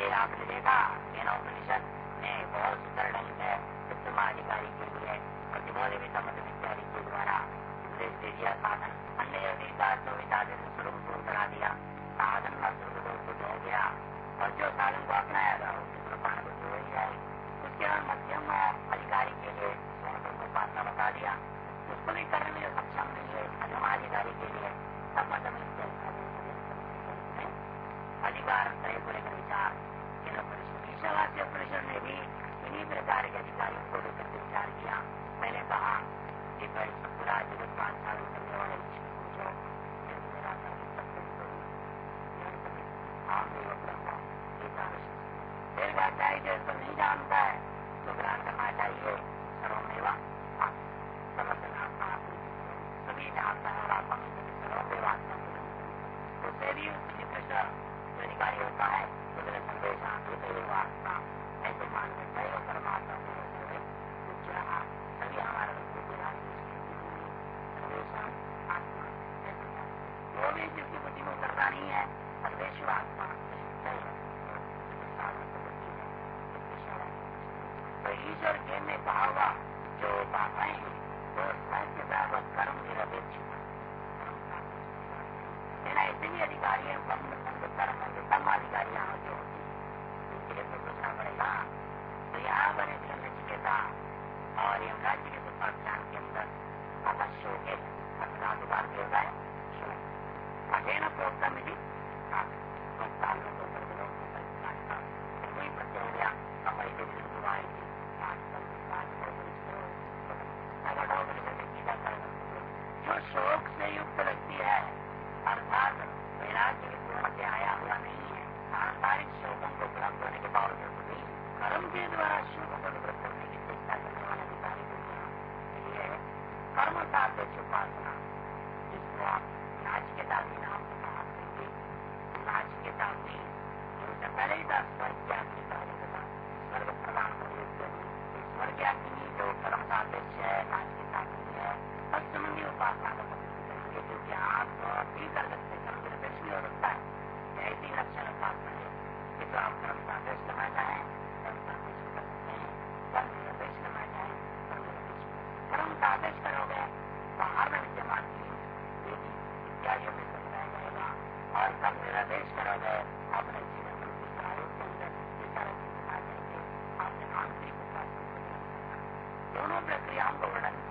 ये आपने देखा उपनिषद ने बहुत सुंदर ढंग से उत्तम अधिकारी के लिए प्रतिबोध विषमत इत्यादि के द्वारा दिया साधन अन्य स्वरूप दूर करा दिया साधन का स्वरूप को दे गया और जो साधन को अपनाया था उसकी कृपाण को हो ही जाएगी उसके मध्यम अधिकारी के लिए उपासना बता दिया उसको भी करने में सक्षम नहीं है मध्यम अधिकारी के लिए सब मध्यम अधिकार तय विचार ईशावास्य परिषद ने भी इन्हीं प्रकार के अधिकारियों को लेकर विचार किया। मैंने कहा कि भाई पूरा जगत बादशाह करने वाले जो नहीं जानता है। तो ग्रहण करना चाहिए अधिकारी होता है उसने संदेश आत्मा ऐसे मान में दैव परमात्मा कुछ रहा सभी हमारे वो भी जिसकी बुद्धि को करता नहीं है सर्वेश आत्मा तो ईश्वर के में हुआ जो बाधाएँ हैं वो स्वयं के बराबर कर्म निरपेक्ष भी अधिकारी है कर्म तब अधिकारी यहाँ जो उनके लिए तो सोचना पड़ेगा तो यहाँ पर नचिकेता और यमराज जी के सुपाख्यान के अंदर अवश्य हो गए बार होता है अधेन प्रोक्तम यदि प्रोक्तान कर्म सापेक्ष करोगे बाहर में विद्यमान इत्यादियों में और निरपेक्ष करोगे अपने जीवन में के अंदर बता जाएँगे आपने आंतरिक दोनों प्रक्रियाओं को वर्णन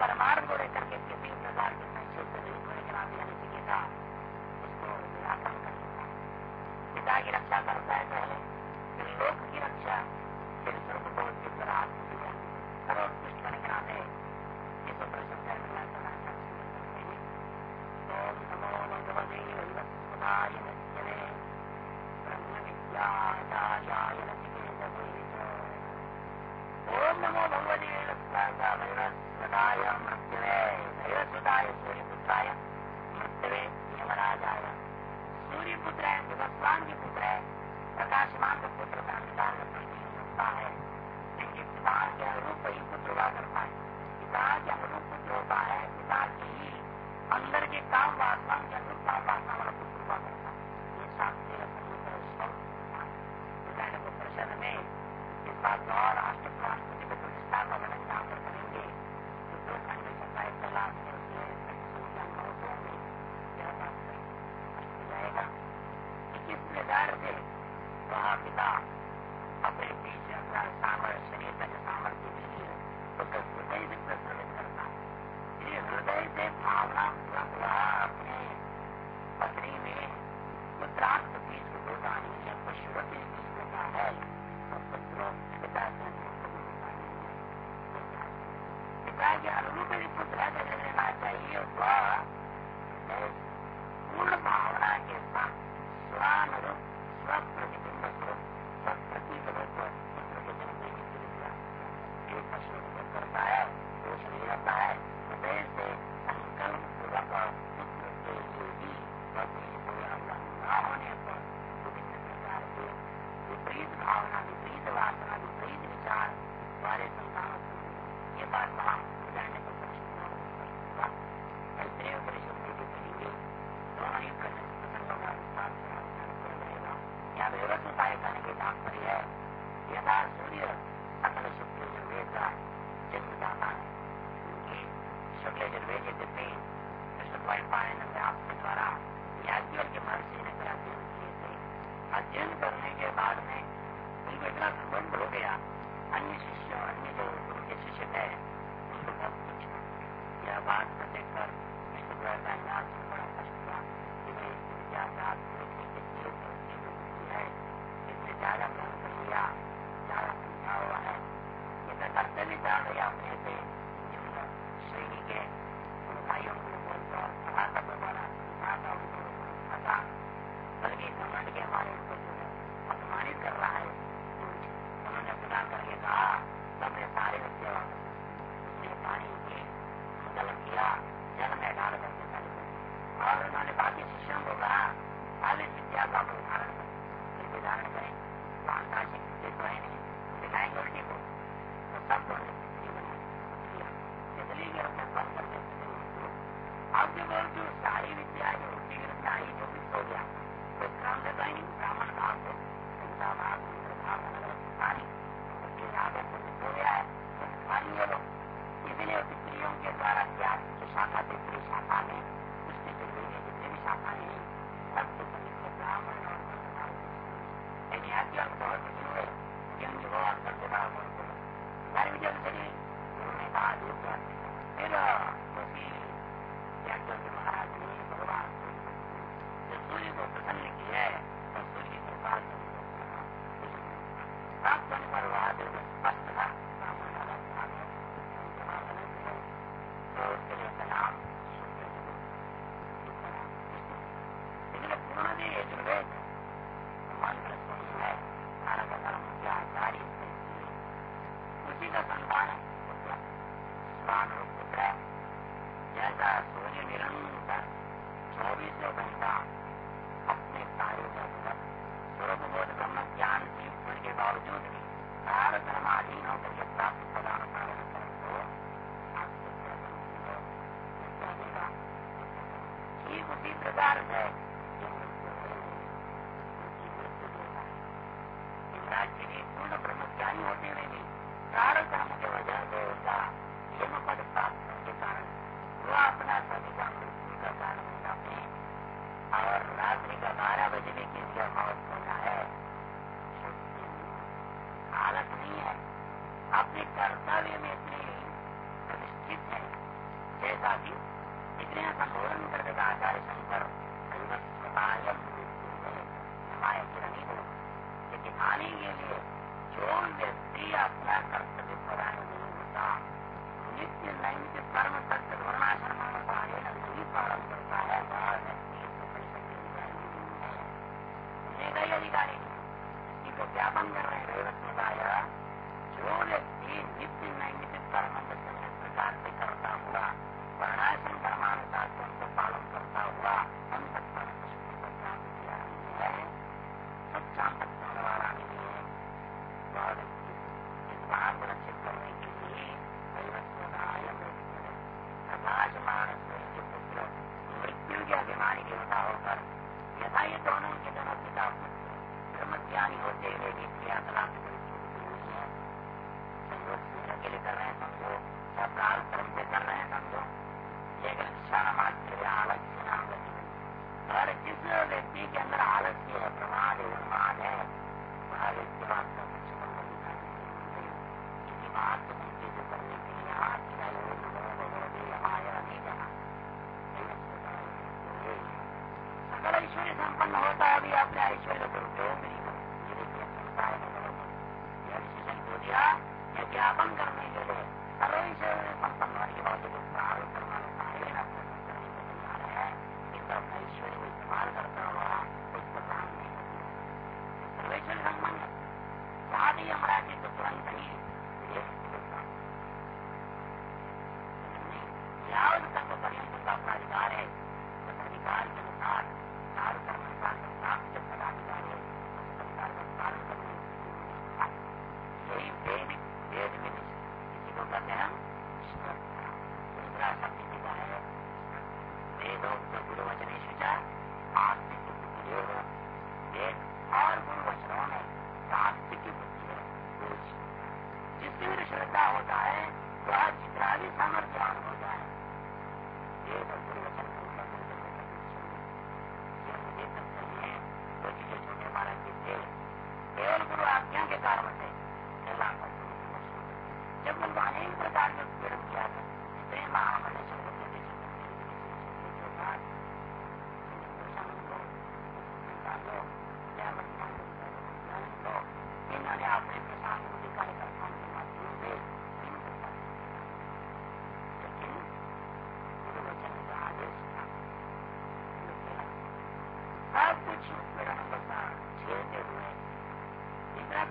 परमार को लेकर के किसी प्रकार के संशय से नहीं कोई उसको निराकरण कर लेता है पिता की रक्षा करता है पहले लोक की रक्षा।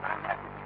I'm happy.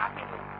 だけです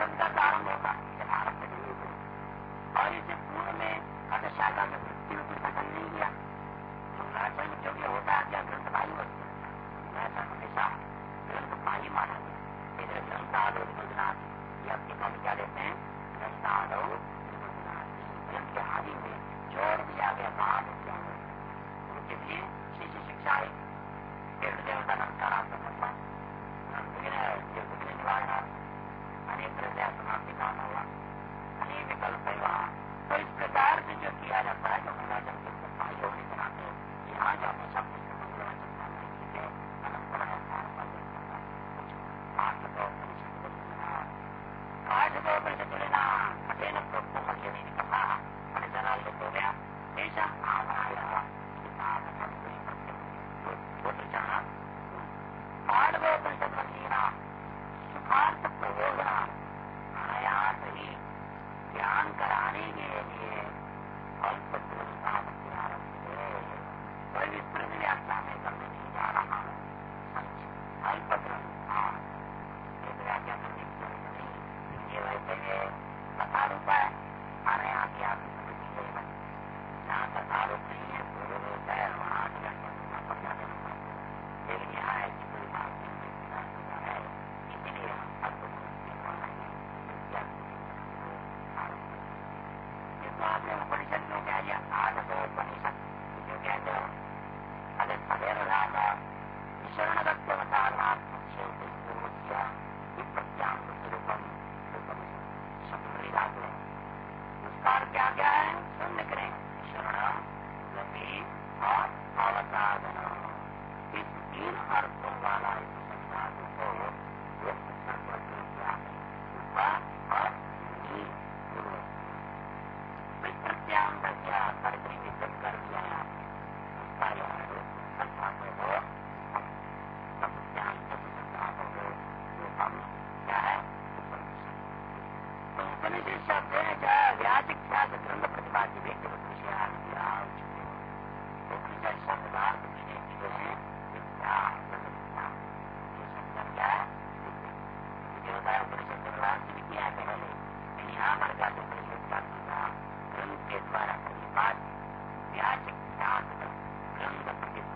Ha, ha, ha. हमारे यहाँ के आदमी समझ गए जहाँ तक आरोप नहीं है पूरे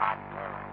Hot Girl.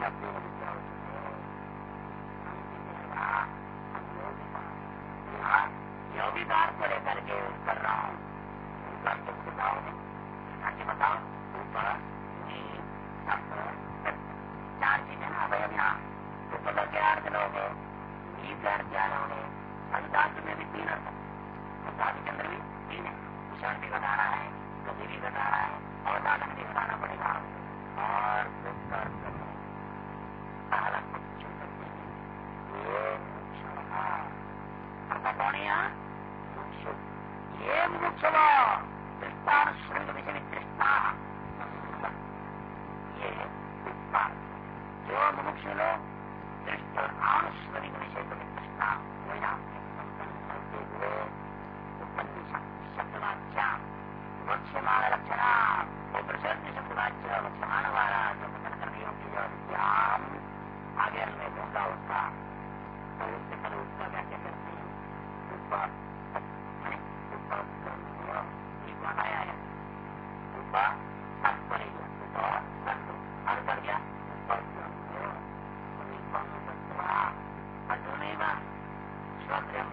उपदेश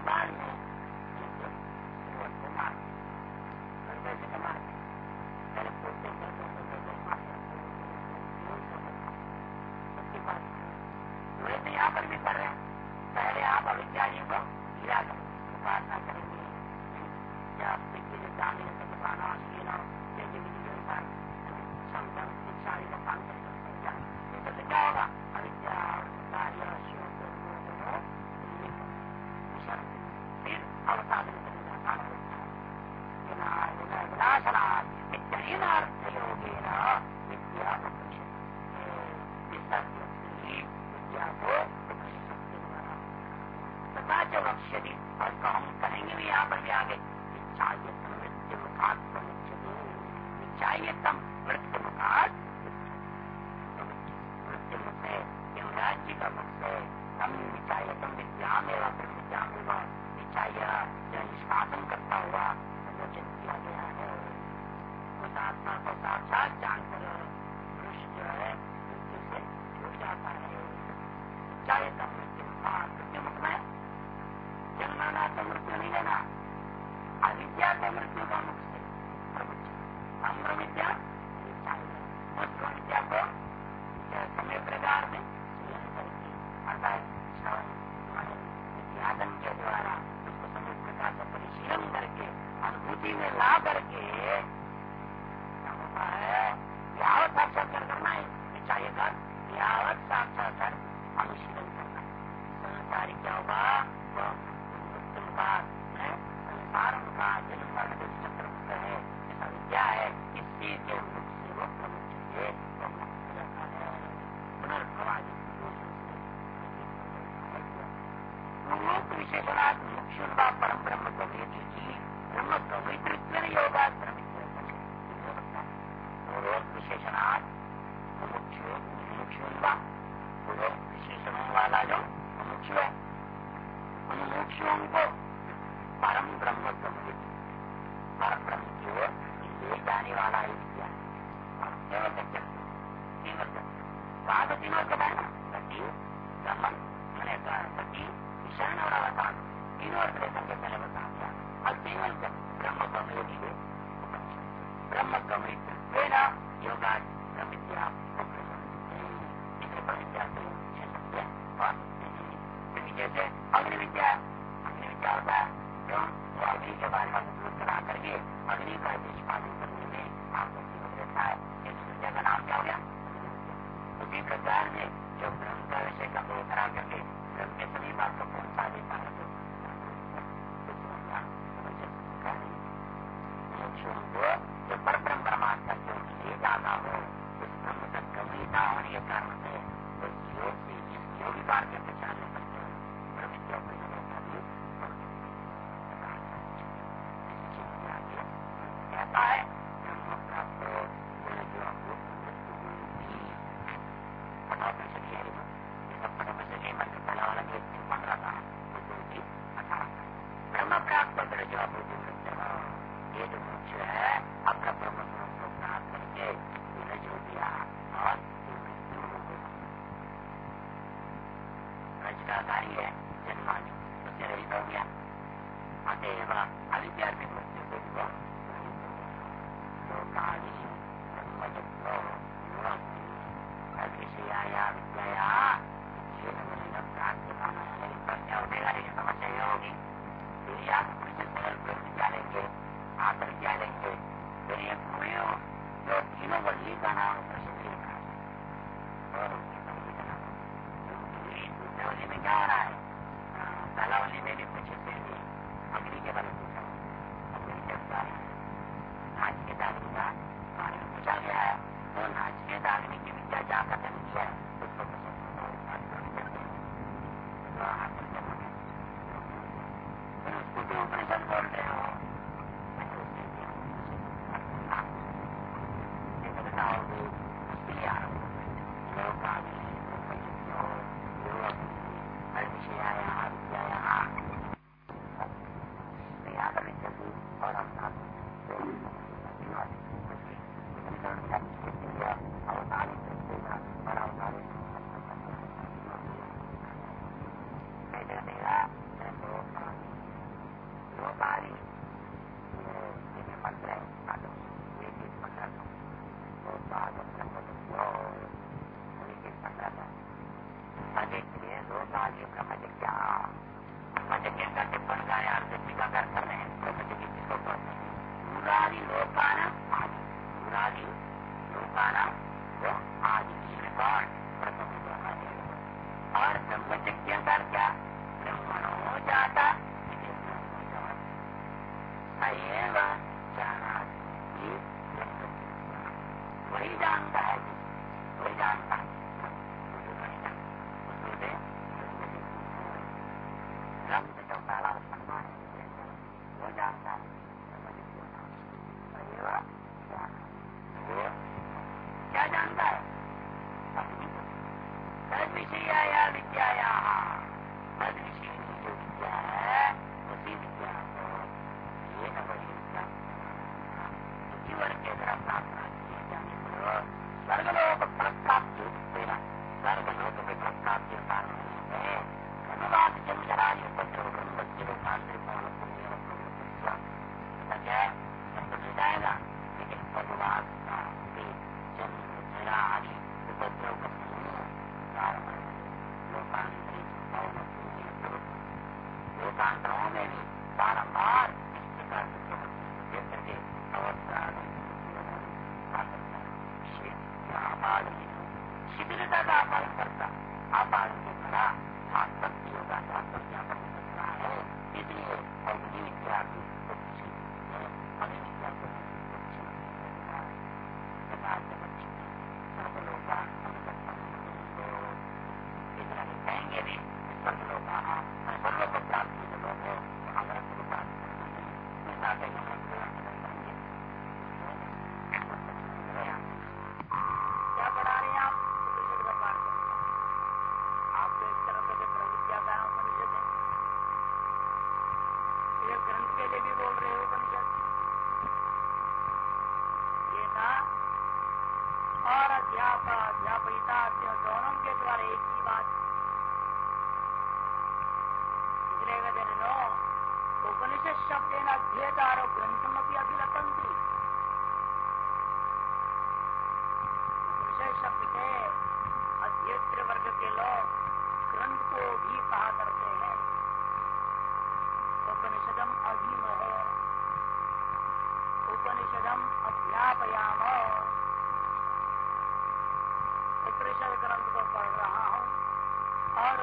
Mano. Brahma, Brahma Brahmayogī way. Brahma Brahmayogī way. Veda, Yoga, Brahmitya, Brahma. इसे परित्याग से सत्य और विजय से अग्नि विद्या अग्नि विद्या देखिए लोग आज ये क्या समझ के करके पड़ गए आरती का कर रहे हैं समझ के किसको पढ़ते मुरारी लोकाना आदि मुरारी लोकाना वो आदि की रिकॉर्ड और समझ Bottom line.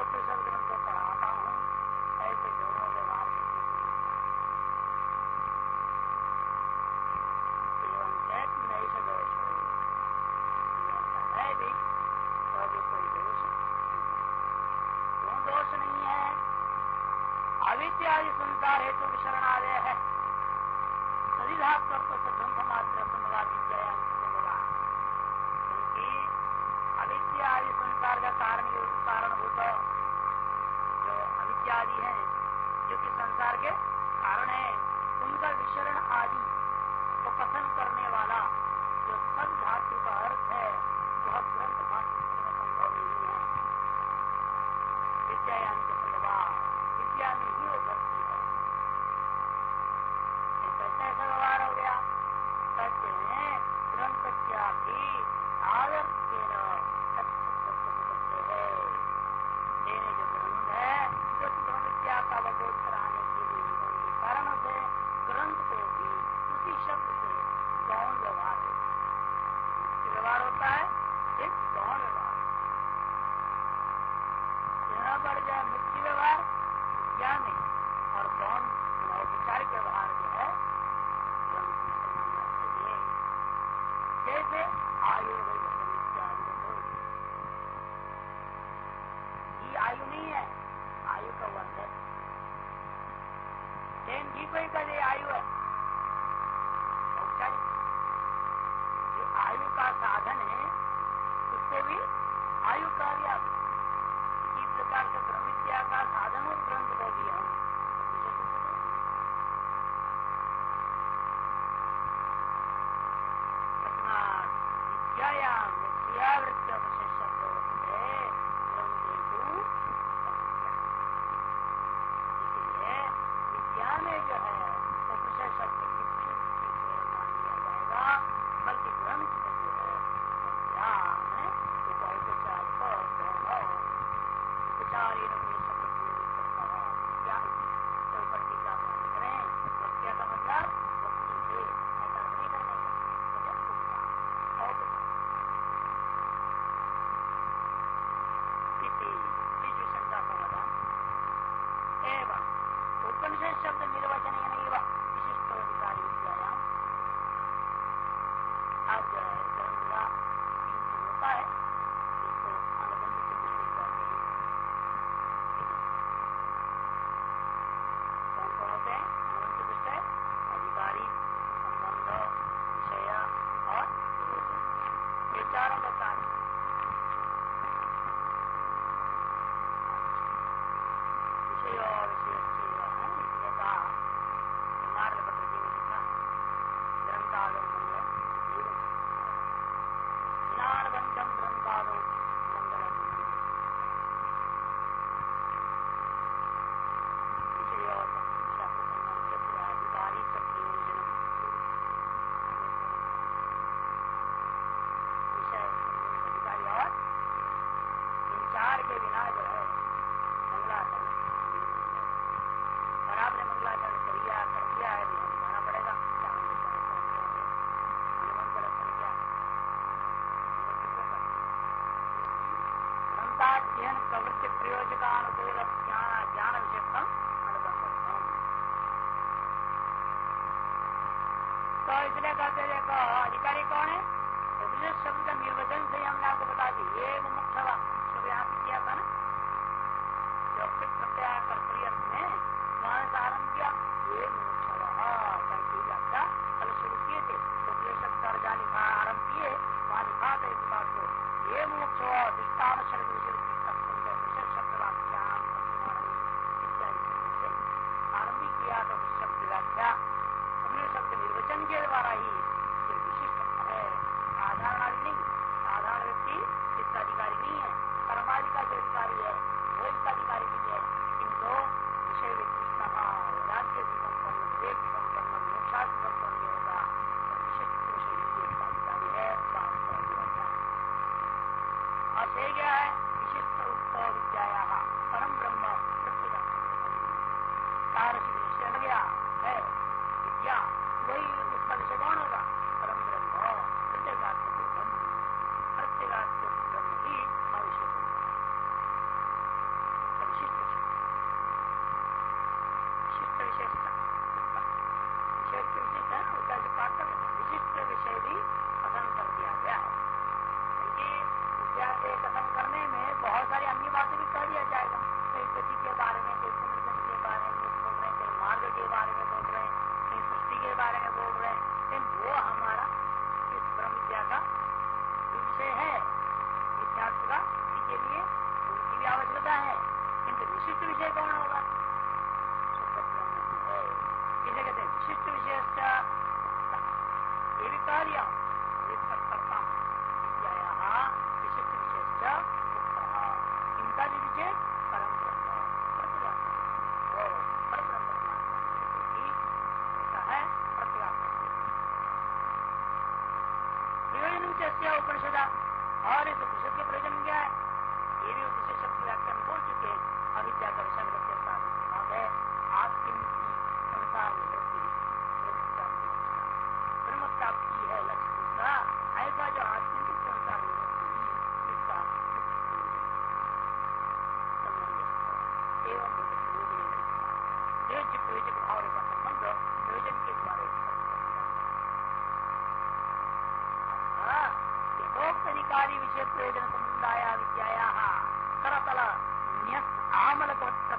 Gracias. विशेष शब्द आश्रय कहते देखो, अधिकारी कौन है? उपनिषद शब्द का निर्वचन से हमने आपको बता दी ये वो मुख्य शब्द यहाँ पे किया था ना? जो प्रत्याय प्रत्याकर्त में वहाँ से आरंभ किया। ये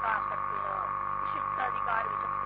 पा सकते हो। विशिष्ट अधिकार विशिष्ट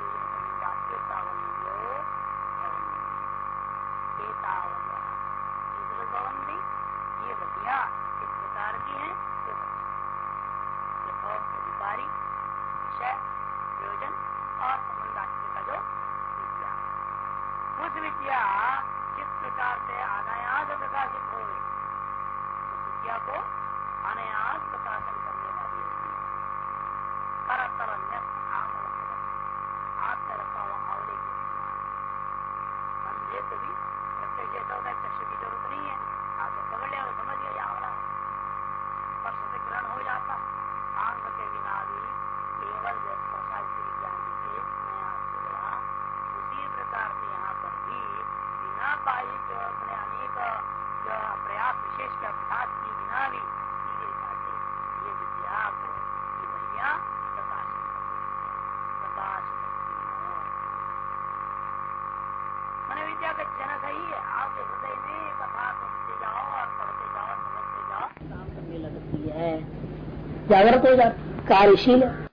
जागृत हो जाती कार्यशील है।